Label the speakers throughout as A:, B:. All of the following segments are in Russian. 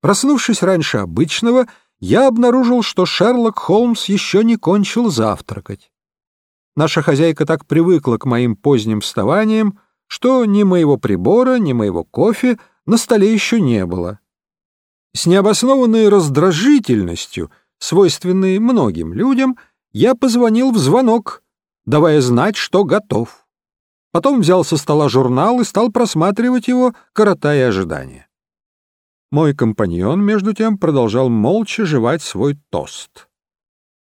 A: Проснувшись раньше обычного, я обнаружил, что Шерлок Холмс еще не кончил завтракать. Наша хозяйка так привыкла к моим поздним вставаниям, что ни моего прибора, ни моего кофе на столе еще не было. С необоснованной раздражительностью, свойственной многим людям, я позвонил в звонок, давая знать, что готов. Потом взял со стола журнал и стал просматривать его, коротая ожидания. Мой компаньон, между тем, продолжал молча жевать свой тост.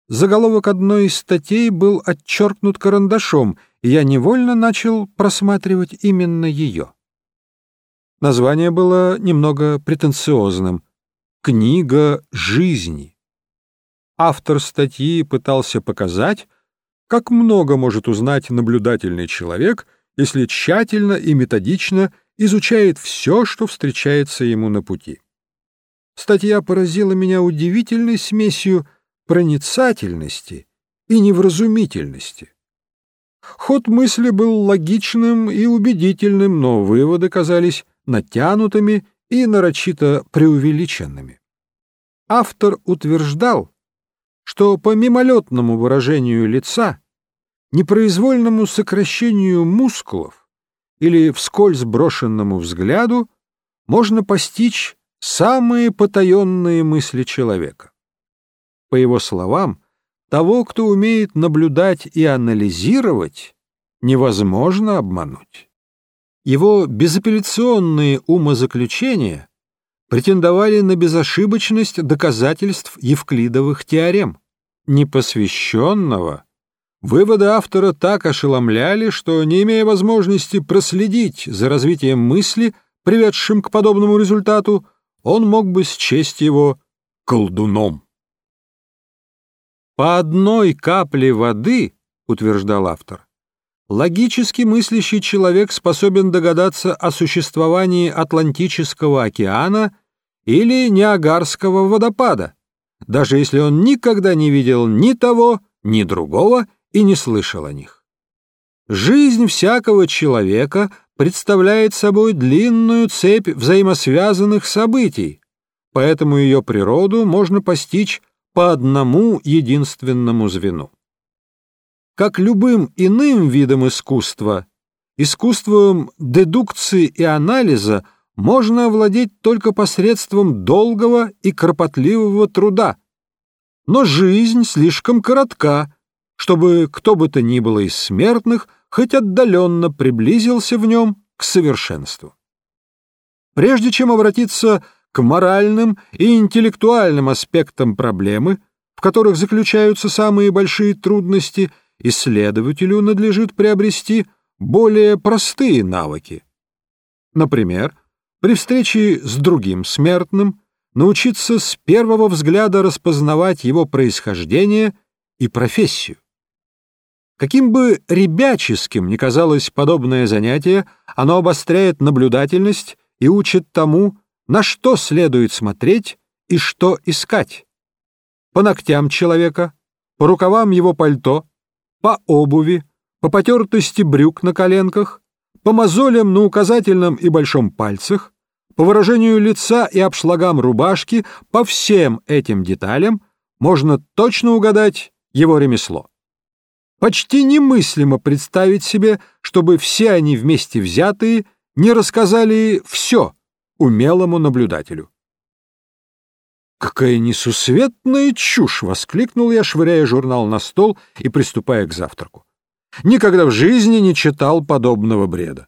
A: Заголовок одной из статей был отчеркнут карандашом, и я невольно начал просматривать именно ее. Название было немного претенциозным «Книга жизни». Автор статьи пытался показать, как много может узнать наблюдательный человек, если тщательно и методично изучает все, что встречается ему на пути. Статья поразила меня удивительной смесью проницательности и невразумительности. Ход мысли был логичным и убедительным, но выводы казались натянутыми и нарочито преувеличенными. Автор утверждал, что по мимолетному выражению лица, непроизвольному сокращению мускулов или вскользь брошенному взгляду можно постичь самые потаенные мысли человека. По его словам, того, кто умеет наблюдать и анализировать, невозможно обмануть. Его безапелляционные умозаключения претендовали на безошибочность доказательств евклидовых теорем. Непосвященного выводы автора так ошеломляли, что, не имея возможности проследить за развитием мысли, приведшим к подобному результату, он мог бы счесть его колдуном. «По одной капле воды, — утверждал автор, — логически мыслящий человек способен догадаться о существовании Атлантического океана или Ниагарского водопада, даже если он никогда не видел ни того, ни другого и не слышал о них. Жизнь всякого человека представляет собой длинную цепь взаимосвязанных событий, поэтому ее природу можно постичь по одному единственному звену. Как любым иным видом искусства, искусством дедукции и анализа можно овладеть только посредством долгого и кропотливого труда. Но жизнь слишком коротка, чтобы кто бы то ни было из смертных хоть отдаленно приблизился в нем к совершенству. Прежде чем обратиться к моральным и интеллектуальным аспектам проблемы, в которых заключаются самые большие трудности, исследователю надлежит приобрести более простые навыки. Например, при встрече с другим смертным научиться с первого взгляда распознавать его происхождение и профессию. Каким бы ребяческим ни казалось подобное занятие, оно обостряет наблюдательность и учит тому, на что следует смотреть и что искать. По ногтям человека, по рукавам его пальто, по обуви, по потертости брюк на коленках, по мозолям на указательном и большом пальцах, по выражению лица и обшлагам рубашки, по всем этим деталям можно точно угадать его ремесло. Почти немыслимо представить себе, чтобы все они вместе взятые не рассказали все умелому наблюдателю. «Какая несусветная чушь!» — воскликнул я, швыряя журнал на стол и приступая к завтраку. «Никогда в жизни не читал подобного бреда».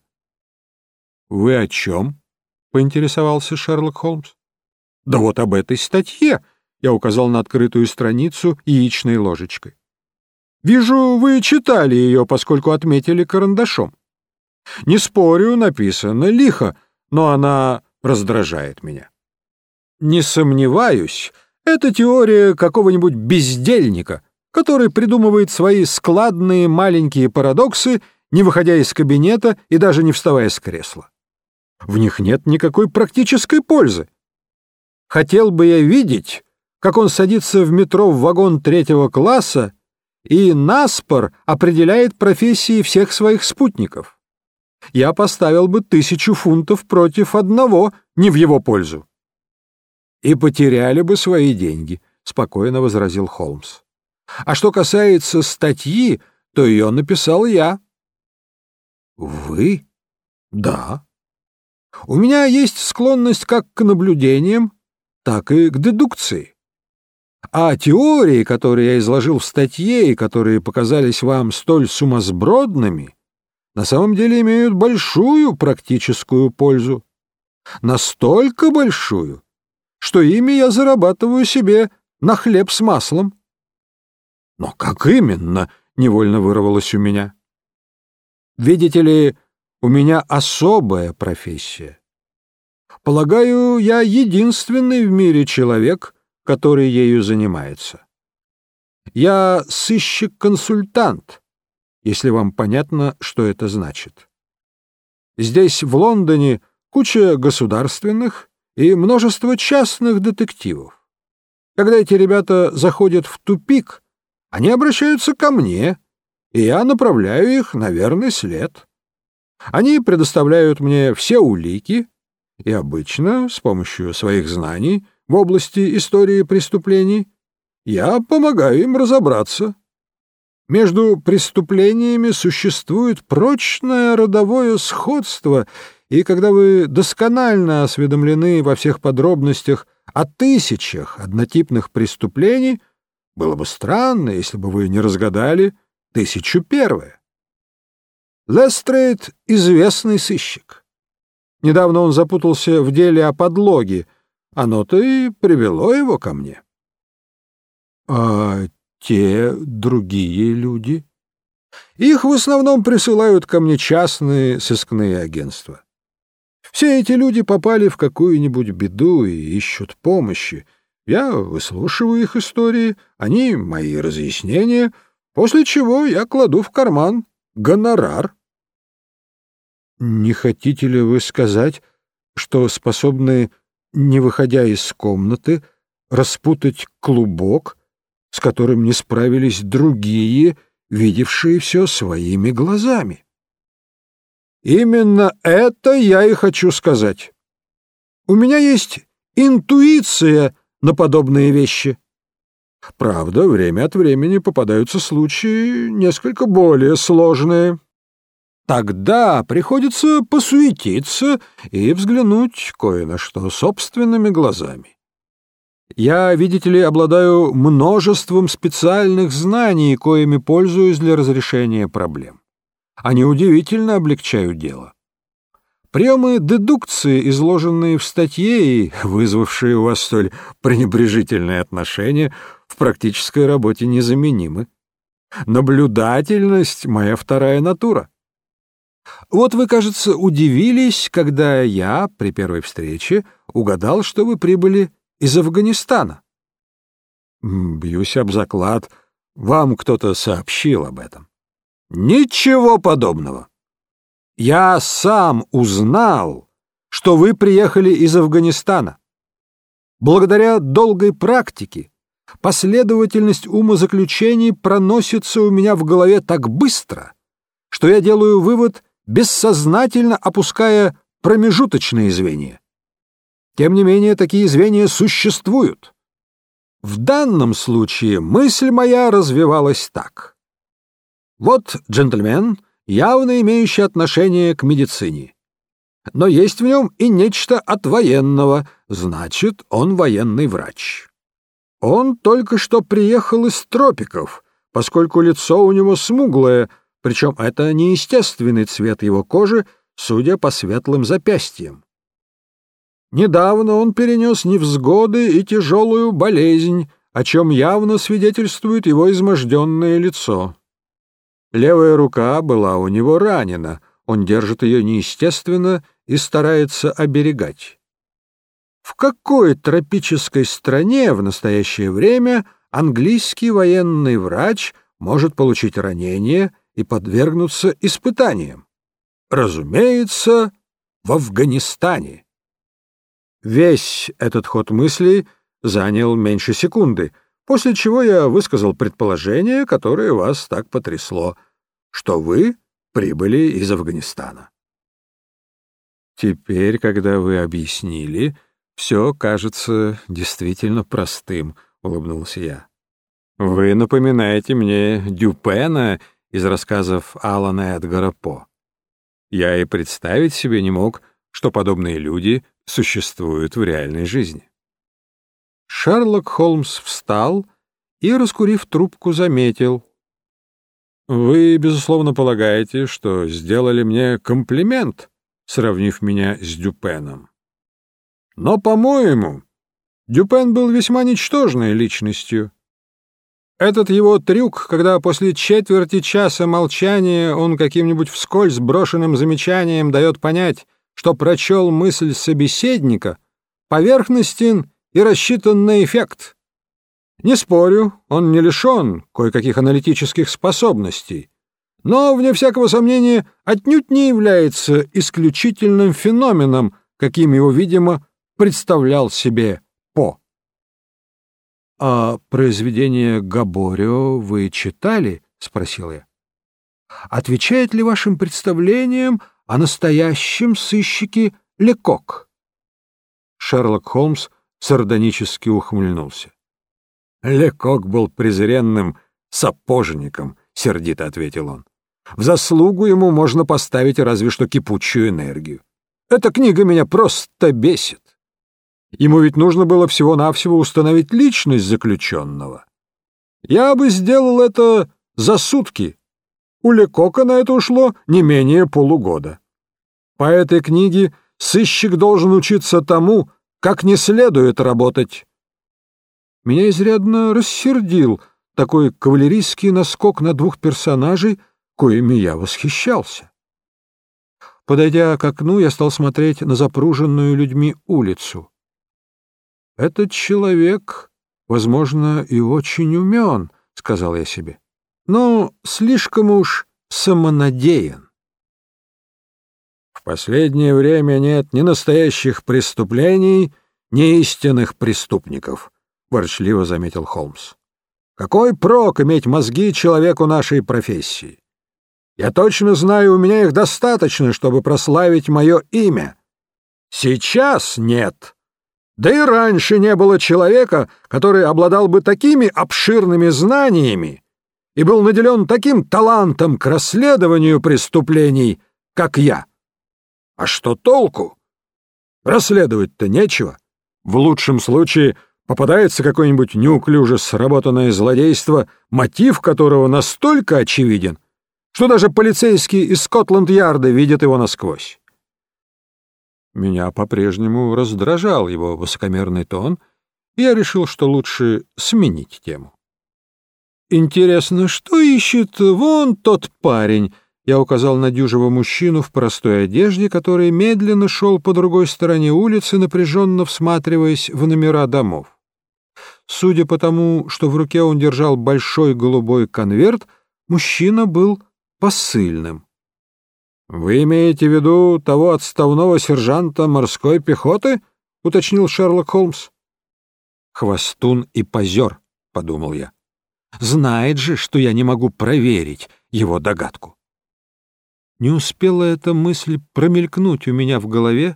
A: «Вы о чем?» — поинтересовался Шерлок Холмс. «Да вот об этой статье!» — я указал на открытую страницу яичной ложечкой. «Вижу, вы читали ее, поскольку отметили карандашом. Не спорю, написано лихо, но она раздражает меня. Не сомневаюсь, это теория какого-нибудь бездельника, который придумывает свои складные маленькие парадоксы, не выходя из кабинета и даже не вставая с кресла. В них нет никакой практической пользы. Хотел бы я видеть, как он садится в метро в вагон третьего класса и наспор определяет профессии всех своих спутников я поставил бы тысячу фунтов против одного, не в его пользу. и потеряли бы свои деньги, — спокойно возразил Холмс. А что касается статьи, то ее написал я. Вы? Да. У меня есть склонность как к наблюдениям, так и к дедукции. А теории, которые я изложил в статье и которые показались вам столь сумасбродными, на самом деле имеют большую практическую пользу. Настолько большую, что ими я зарабатываю себе на хлеб с маслом. Но как именно, невольно вырвалось у меня. Видите ли, у меня особая профессия. Полагаю, я единственный в мире человек, который ею занимается. Я сыщик-консультант, если вам понятно, что это значит. Здесь, в Лондоне, куча государственных и множество частных детективов. Когда эти ребята заходят в тупик, они обращаются ко мне, и я направляю их на верный след. Они предоставляют мне все улики, и обычно, с помощью своих знаний в области истории преступлений, я помогаю им разобраться. Между преступлениями существует прочное родовое сходство, и когда вы досконально осведомлены во всех подробностях о тысячах однотипных преступлений, было бы странно, если бы вы не разгадали тысячу первое. Лестрейд — известный сыщик. Недавно он запутался в деле о подлоге, оно-то и привело его ко мне. — А те другие люди? Их в основном присылают ко мне частные сыскные агентства. Все эти люди попали в какую-нибудь беду и ищут помощи. Я выслушиваю их истории, они — мои разъяснения, после чего я кладу в карман гонорар. Не хотите ли вы сказать, что способны, не выходя из комнаты, распутать клубок, с которым не справились другие, видевшие все своими глазами? Именно это я и хочу сказать. У меня есть интуиция на подобные вещи. Правда, время от времени попадаются случаи несколько более сложные. Тогда приходится посуетиться и взглянуть кое на что собственными глазами. Я, видите ли, обладаю множеством специальных знаний, коими пользуюсь для разрешения проблем. Они удивительно облегчают дело. Приемы дедукции, изложенные в статье и вызвавшие у вас столь пренебрежительное отношение, в практической работе незаменимы. Наблюдательность — моя вторая натура. Вот вы, кажется, удивились, когда я при первой встрече угадал, что вы прибыли из Афганистана. Бьюсь об заклад, вам кто-то сообщил об этом. Ничего подобного. Я сам узнал, что вы приехали из Афганистана. Благодаря долгой практике последовательность умозаключений проносится у меня в голове так быстро, что я делаю вывод, бессознательно опуская промежуточные звенья. Тем не менее, такие звенья существуют. В данном случае мысль моя развивалась так — вот джентльмен, явно имеющий отношение к медицине. Но есть в нем и нечто от военного, значит, он военный врач. Он только что приехал из тропиков, поскольку лицо у него смуглое, причем это неестественный цвет его кожи, судя по светлым запястьям. Недавно он перенес невзгоды и тяжелую болезнь, о чем явно свидетельствует его изможденное лицо. Левая рука была у него ранена, он держит ее неестественно и старается оберегать. В какой тропической стране в настоящее время английский военный врач может получить ранение и подвергнуться испытаниям? Разумеется, в Афганистане. Весь этот ход мыслей занял меньше секунды, после чего я высказал предположение, которое вас так потрясло — что вы прибыли из Афганистана. Теперь, когда вы объяснили, все кажется действительно простым, — улыбнулся я. Вы напоминаете мне Дюпена из рассказов Алана Эдгара По. Я и представить себе не мог, что подобные люди существуют в реальной жизни. Шерлок Холмс встал и, раскурив трубку, заметил. «Вы, безусловно, полагаете, что сделали мне комплимент, сравнив меня с Дюпеном. Но, по-моему, Дюпен был весьма ничтожной личностью. Этот его трюк, когда после четверти часа молчания он каким-нибудь вскользь брошенным замечанием дает понять, что прочел мысль собеседника, поверхностен и рассчитан на эффект. Не спорю, он не лишен кое-каких аналитических способностей, но, вне всякого сомнения, отнюдь не является исключительным феноменом, каким его, видимо, представлял себе По. — А произведение Габорио вы читали? — спросил я. — Отвечает ли вашим представлениям о настоящем сыщике Лекок? Шерлок Холмс сардонически ухмыльнулся. Лекок был презренным сапожником, — сердито ответил он. В заслугу ему можно поставить разве что кипучую энергию. Эта книга меня просто бесит. Ему ведь нужно было всего-навсего установить личность заключенного. Я бы сделал это за сутки. У Лекока на это ушло не менее полугода. По этой книге сыщик должен учиться тому, как не следует работать. Меня изрядно рассердил такой кавалерийский наскок на двух персонажей, коими я восхищался. Подойдя к окну, я стал смотреть на запруженную людьми улицу. «Этот человек, возможно, и очень умен», — сказал я себе, — «но слишком уж самонадеян». В последнее время нет ни настоящих преступлений, ни истинных преступников, — ворчливо заметил Холмс. Какой прок иметь мозги человеку нашей профессии? Я точно знаю, у меня их достаточно, чтобы прославить мое имя. Сейчас нет. Да и раньше не было человека, который обладал бы такими обширными знаниями и был наделен таким талантом к расследованию преступлений, как я. А что толку? Расследовать-то нечего. В лучшем случае попадается какое-нибудь неуклюже сработанное злодейство, мотив которого настолько очевиден, что даже полицейские из Скотланд-Ярда видят его насквозь. Меня по-прежнему раздражал его высокомерный тон, и я решил, что лучше сменить тему. «Интересно, что ищет вон тот парень?» Я указал на дюжего мужчину в простой одежде, который медленно шел по другой стороне улицы, напряженно всматриваясь в номера домов. Судя по тому, что в руке он держал большой голубой конверт, мужчина был посыльным. — Вы имеете в виду того отставного сержанта морской пехоты? — уточнил Шерлок Холмс. — Хвостун и позер, — подумал я. Знает же, что я не могу проверить его догадку. Не успела эта мысль промелькнуть у меня в голове,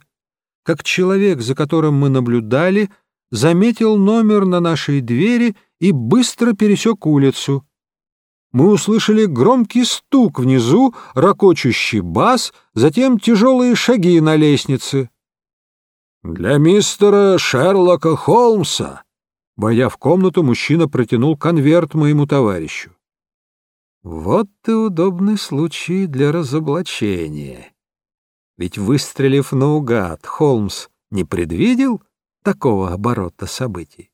A: как человек, за которым мы наблюдали, заметил номер на нашей двери и быстро пересек улицу мы услышали громкий стук внизу, ракочущий бас, затем тяжелые шаги на лестнице. «Для мистера Шерлока Холмса!» Войдя в комнату, мужчина протянул конверт моему товарищу. Вот и удобный случай для разоблачения. Ведь, выстрелив наугад, Холмс не предвидел такого оборота событий.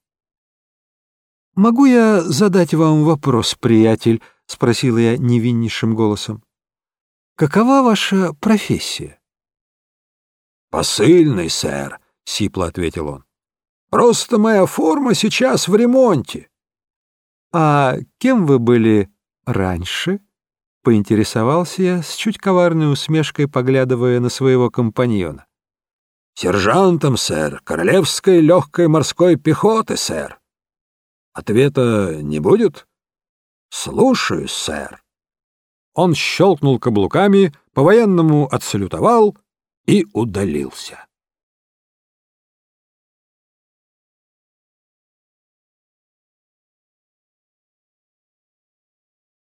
A: «Могу я задать вам вопрос, приятель?» — спросила я невиннейшим голосом. «Какова ваша профессия?» «Посыльный, сэр», — сипло ответил он. «Просто моя форма сейчас в ремонте». «А кем вы были раньше?» — поинтересовался я с чуть коварной усмешкой, поглядывая на своего компаньона. «Сержантом, сэр, королевской легкой морской пехоты, сэр». Ответа не будет? Слушаю, сэр. Он щелкнул каблуками, по-военному отсалютовал и удалился.